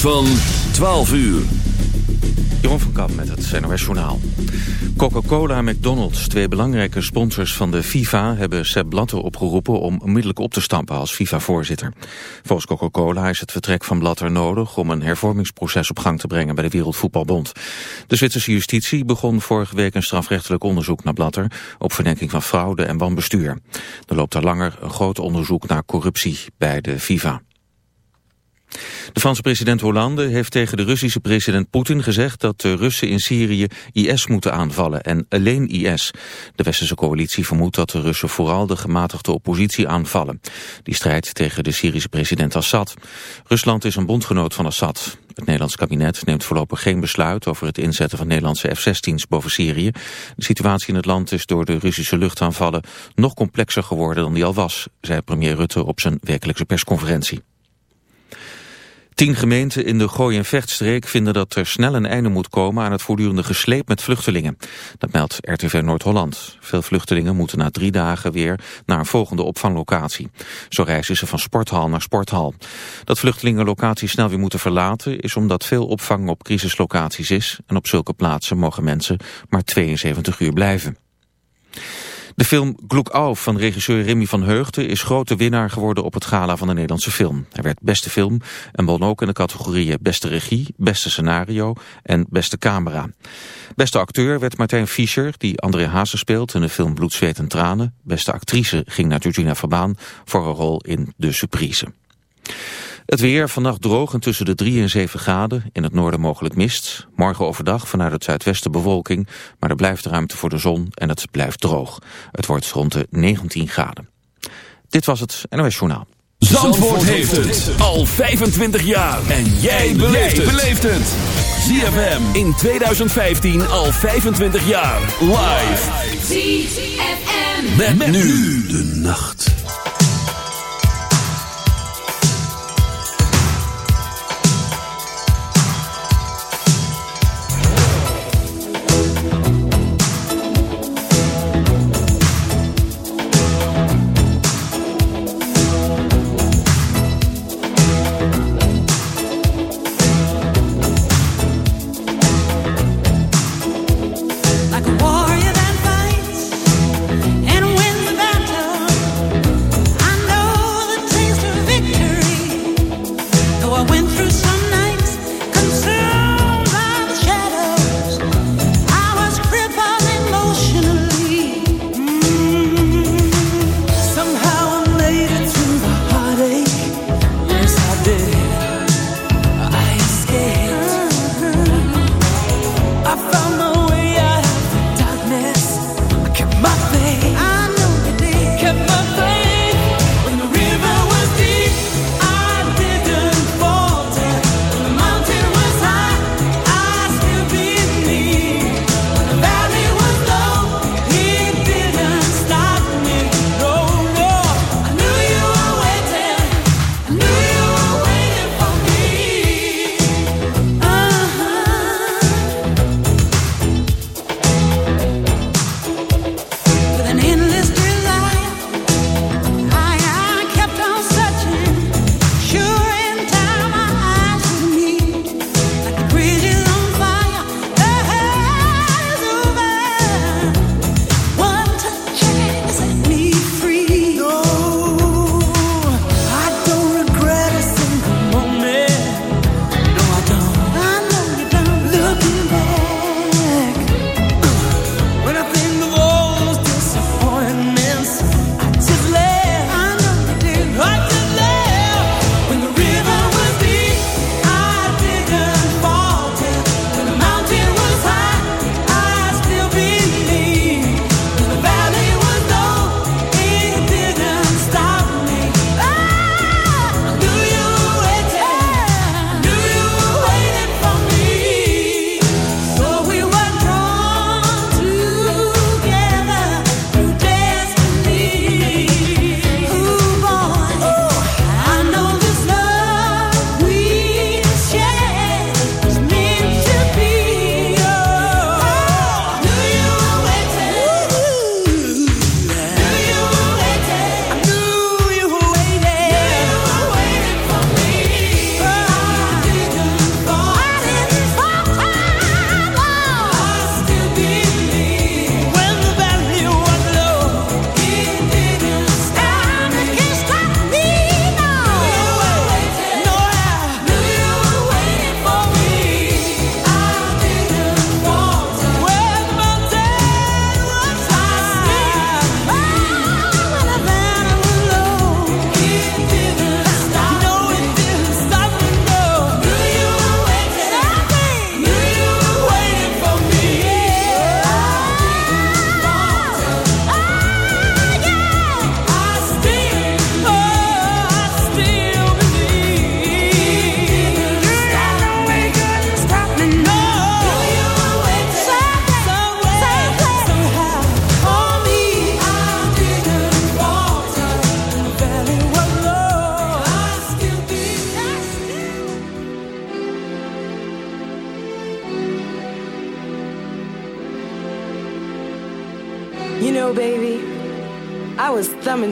Van 12 uur. Jeroen van Kamp met het NOS Journaal. Coca-Cola en McDonald's, twee belangrijke sponsors van de FIFA... hebben Sepp Blatter opgeroepen om onmiddellijk op te stampen als FIFA-voorzitter. Volgens Coca-Cola is het vertrek van Blatter nodig... om een hervormingsproces op gang te brengen bij de Wereldvoetbalbond. De Zwitserse justitie begon vorige week een strafrechtelijk onderzoek naar Blatter... op verdenking van fraude en wanbestuur. Er loopt al langer een groot onderzoek naar corruptie bij de FIFA. De Franse president Hollande heeft tegen de Russische president Poetin gezegd dat de Russen in Syrië IS moeten aanvallen en alleen IS. De westerse coalitie vermoedt dat de Russen vooral de gematigde oppositie aanvallen. Die strijdt tegen de Syrische president Assad. Rusland is een bondgenoot van Assad. Het Nederlands kabinet neemt voorlopig geen besluit over het inzetten van Nederlandse F-16's boven Syrië. De situatie in het land is door de Russische luchtaanvallen nog complexer geworden dan die al was, zei premier Rutte op zijn werkelijkse persconferentie. Tien gemeenten in de Gooi- en Vechtstreek vinden dat er snel een einde moet komen aan het voortdurende gesleep met vluchtelingen. Dat meldt RTV Noord-Holland. Veel vluchtelingen moeten na drie dagen weer naar een volgende opvanglocatie. Zo reizen ze van sporthal naar sporthal. Dat vluchtelingen locaties snel weer moeten verlaten is omdat veel opvang op crisislocaties is. En op zulke plaatsen mogen mensen maar 72 uur blijven. De film Gloek Auf van regisseur Remy van Heugden is grote winnaar geworden op het gala van de Nederlandse film. Hij werd beste film en won ook in de categorieën beste regie, beste scenario en beste camera. Beste acteur werd Martijn Fischer, die André Hazes speelt in de film Bloed, Zweet en Tranen. Beste actrice ging naar Georgina Verbaan voor een rol in De Surprise. Het weer vannacht droog en tussen de 3 en 7 graden. In het noorden mogelijk mist. Morgen overdag vanuit het zuidwesten bewolking. Maar er blijft ruimte voor de zon en het blijft droog. Het wordt rond de 19 graden. Dit was het NOS Journaal. Zandvoort, Zandvoort heeft het al 25 jaar. En jij beleeft het. ZFM in 2015 al 25 jaar. Live. ZFM. Met, met nu de nacht.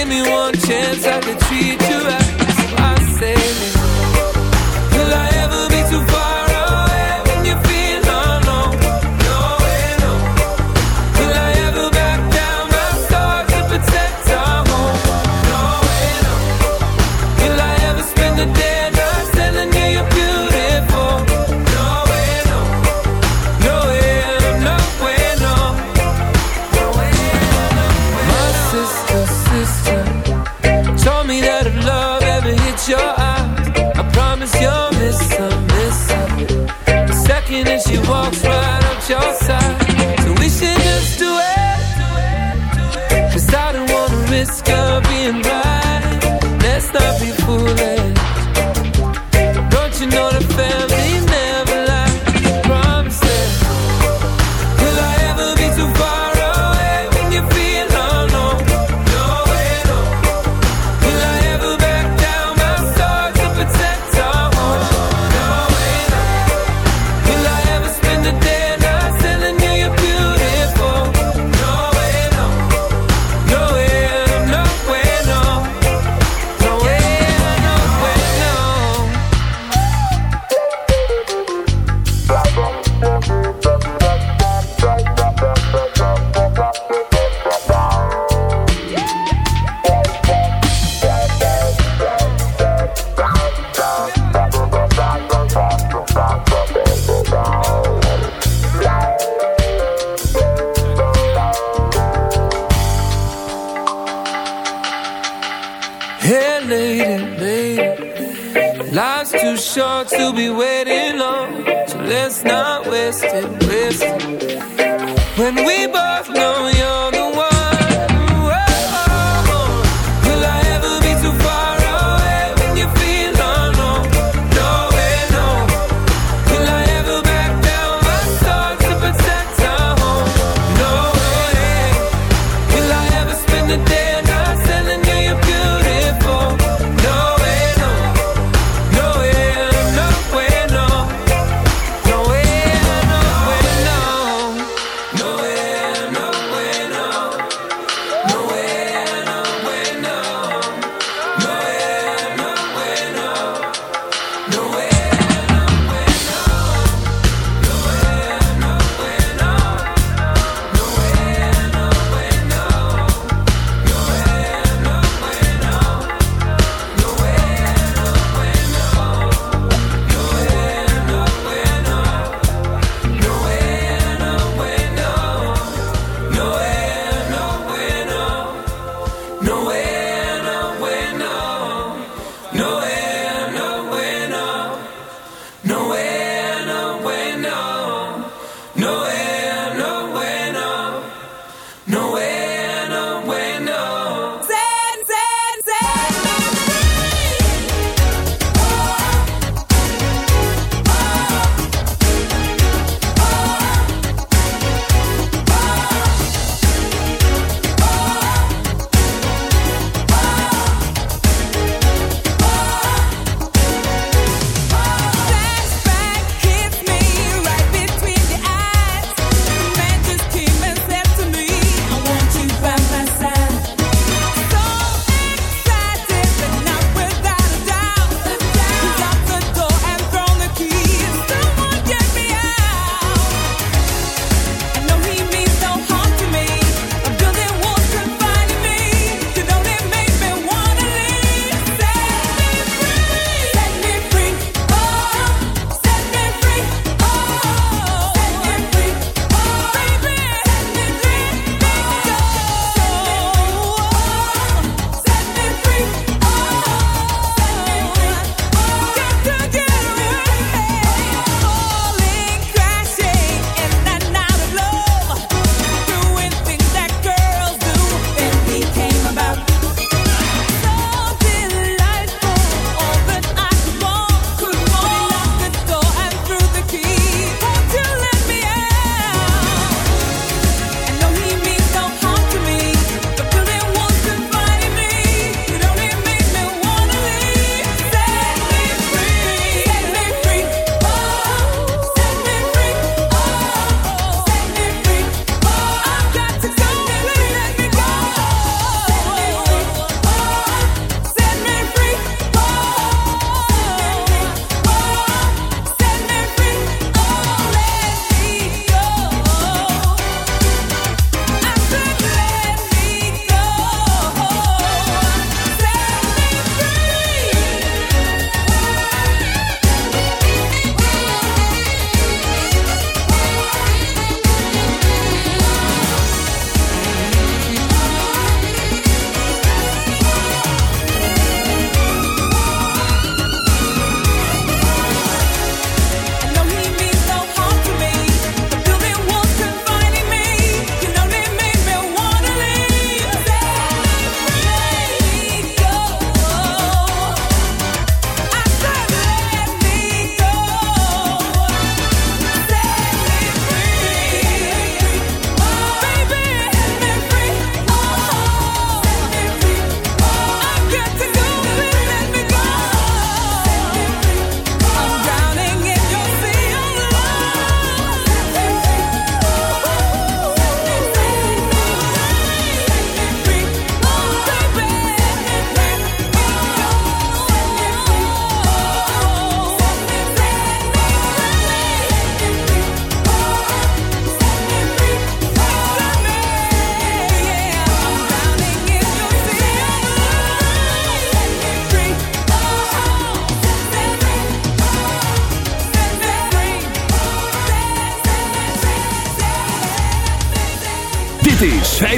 give me one chance, I could treat you right. let's not waste it, waste it. When we both know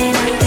mine.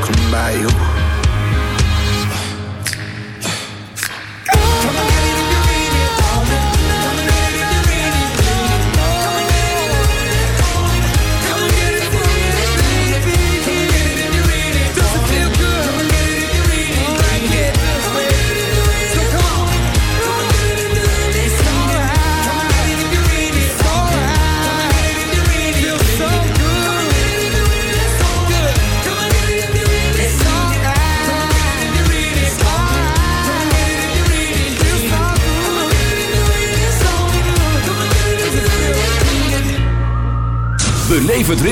come by you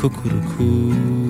cuckoo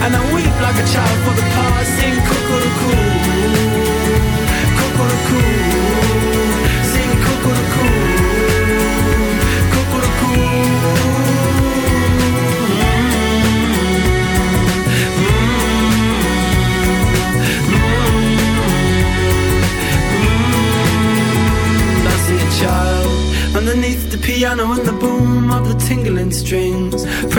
And I weep like a child for the past Sing cuckoo Cuckoo Sing cuckoo Underneath the piano and the boom of the tingling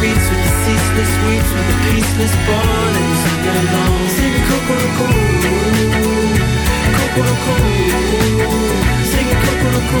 Beats with the ceaseless weeps, with the peaceless bond, and sing along. Sing Kokoroko, sing Kokoroko.